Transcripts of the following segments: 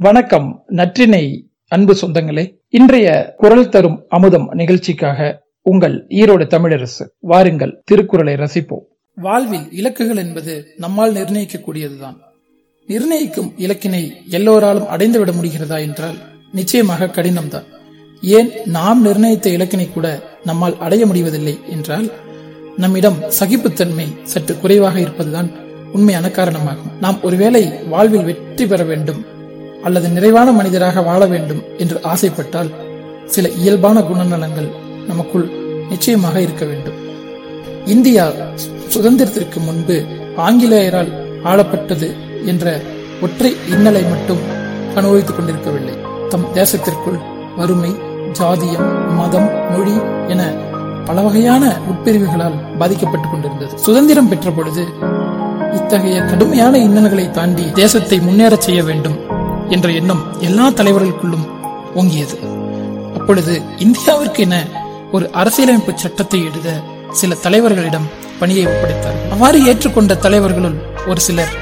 வணக்கம் நற்றினை அன்பு சொந்தங்களே. இன்றைய குரல் தரும் அமுதம் நிகழ்ச்சிக்காக உங்கள் ஈரோடு தமிழரசு வாருங்கள் திருக்குறளை ரசிப்போம். வாழ்வில் இலக்குகள் என்பது நம்மால் நிர்ணயிக்கக்கூடியதுதான். நிர்ணயிக்கும் இலக்கினை எல்லோராலும் அடைந்துவிட முடிகிறதா என்றால் நிச்சயமாக கடினம்தான். ஏன் நாம் நிர்ணயித்த இலக்கினை கூட நம்மால் அடைய முடிவதில்லை என்றால் நம்மிடம் சகிப்புத்தன்மை சற்று குறைவாக இருப்பதுதான் உண்மையான காரணமாகும். நாம் ஒருவேளை வாழ்வில் வெற்றி பெற வேண்டும் அல்லது நிறைவான மனிதராக வாழ வேண்டும் என்று ஆசைப்பட்டால் சில இயல்பான குணநலங்கள் நமக்குள் நிச்சயமாக இருக்க வேண்டும். இந்தியா சுதந்திரத்திற்கு முன்பு ஆங்கிலேயரால் ஆளப்பட்டது என்ற ஒற்றை இன்னலை மட்டும் அனுபவித்துக் கொண்டிருக்கவில்லை. தம் தேசத்திற்குள் வறுமை ஜாதியம் மதம் மொழி என பல வகையான உட்பிரிவுகளால் பாதிக்கப்பட்டுக் கொண்டிருந்தது. சுதந்திரம் பெற்ற பொழுது இத்தகைய கடுமையான இன்னல்களை தாண்டி தேசத்தை முன்னேறச் செய்ய வேண்டும் என்ற எண்ணம் எல்லா தலைவர்களுக்குள்ளும் ஓங்கியது. அப்பொழுது இந்தியாவிற்கு என ஒரு அரசியலமைப்பு சட்டத்தை எழுத சில தலைவர்களிடம் பணியை ஒப்படைத்தார். அவ்வாறு ஏற்றுக்கொண்ட தலைவர்களுள் ஒரு சிலர்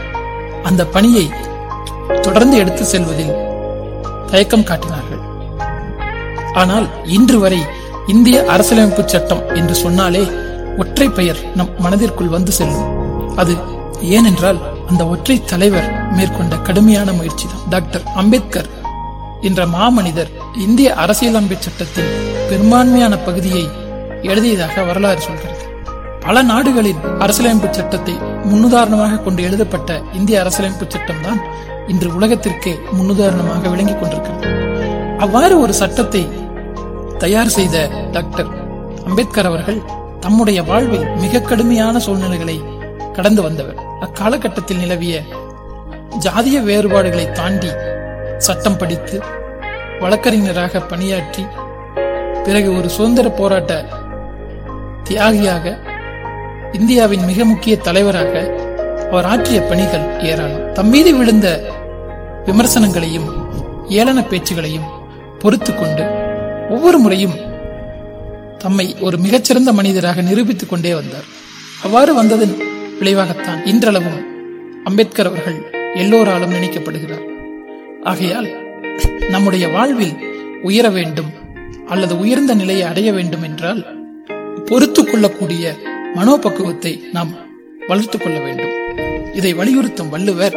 அந்த பணியை தொடர்ந்து எடுத்து செல்வதில் தயக்கம் காட்டினார்கள். ஆனால் இன்று வரை இந்திய அரசியலமைப்பு சட்டம் என்று சொன்னாலே ஒற்றை பெயர் நம் மனதிற்குள் வந்து செல்லும். அது ஏனென்றால் அந்த ஒற்றை தலைவர் மேற்கொண்ட கடுமையான முயற்சி தான் டாக்டர் அம்பேத்கர் என்ற மாமனிதர் இந்திய அரசியலமைப்பு சட்டத்தின் பெரும்பான்மையான பகுதியை எழுதியதாக வரலாறு சொல்கிறது. பல நாடுகளின் அரசியலமைப்பு சட்டத்தை முன்னுதாரணமாக கொண்டு எழுதப்பட்ட இந்திய அரசியலமைப்பு சட்டம் தான் இன்று உலகத்திற்கு முன்னுதாரணமாக விளங்கிக் கொண்டிருக்கிறது. அவ்வாறு ஒரு சட்டத்தை தயார் செய்த டாக்டர் அம்பேத்கர் அவர்கள் தம்முடைய வாழ்வில் மிக கடுமையான சூழ்நிலைகளை கடந்து வந்தவர். அக்காலகட்டத்தில் நிலவிய ஜாதிய வேறுபாடுகளை தாண்டி சட்டம் படித்து வழக்கறிஞராக பணியாற்றி பிறகு ஒரு சுதந்திர போராட்ட தியாகியாக இந்தியாவின் மிக முக்கிய தலைவராக அவர் ஆற்றிய பணிகள் ஏராளம். தம் மீது விழுந்த விமர்சனங்களையும் ஏளன பேச்சுகளையும் பொறுத்து கொண்டு ஒவ்வொரு முறையும் தம்மை ஒரு மிகச்சிறந்த மனிதராக நிரூபித்துக் கொண்டே வந்தார். அவ்வாறு வந்ததன் விளைவாகத்தான் இன்றளவும் அம்பேத்கர் அவர்கள் எல்லோராலும் நினைக்கப்படுகிறார். ஆகையால் நம்முடைய வாழ்வில் உயர வேண்டும் அல்லது உயர்ந்த நிலையை அடைய வேண்டும் என்றால் பொறுத்து கொள்ளக்கூடிய மனோபக்குவத்தை நாம் வளர்த்து கொள்ள வேண்டும். இதை வலியுறுத்தும் வள்ளுவர்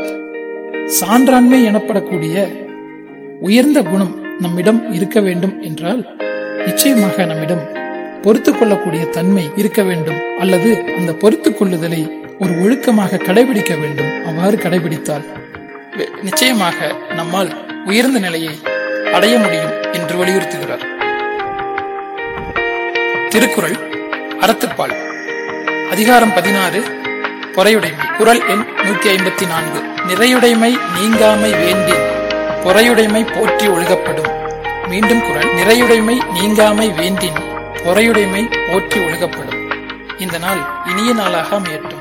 சான்றாண்மை எனப்படக்கூடிய உயர்ந்த குணம் நம்மிடம் இருக்க வேண்டும் என்றால் நிச்சயமாக நம்மிடம் பொறுத்து கொள்ளக்கூடிய தன்மை இருக்க வேண்டும். அல்லது அந்த பொறுத்து கொள்ளுதலை ஒரு ஒழுக்கமாக கடைபிடிக்க வேண்டும். அவ்வாறு கடைபிடித்தால் நிச்சயமாக நம்மால் உயர்ந்த நிலையை அடைய முடியும் என்று வலியுறுத்துகிறார். திருக்குறள் அறத்துப்பால். அதிகாரம் பதினாறு பொறையுடைமை. குரல் எண் நூத்தி ஐம்பத்தி நான்கு. நிறையுடைமை நீங்காமை வேண்டி பொறையுடைமை போற்றி ஒழுகப்படும். மீண்டும் குரல் நிறையுடைமை நீங்காமை வேண்டின் பொறையுடைமை போற்றி ஒழுகப்படும். இந்த நாள் இனிய நாளாக அமையட்டும்.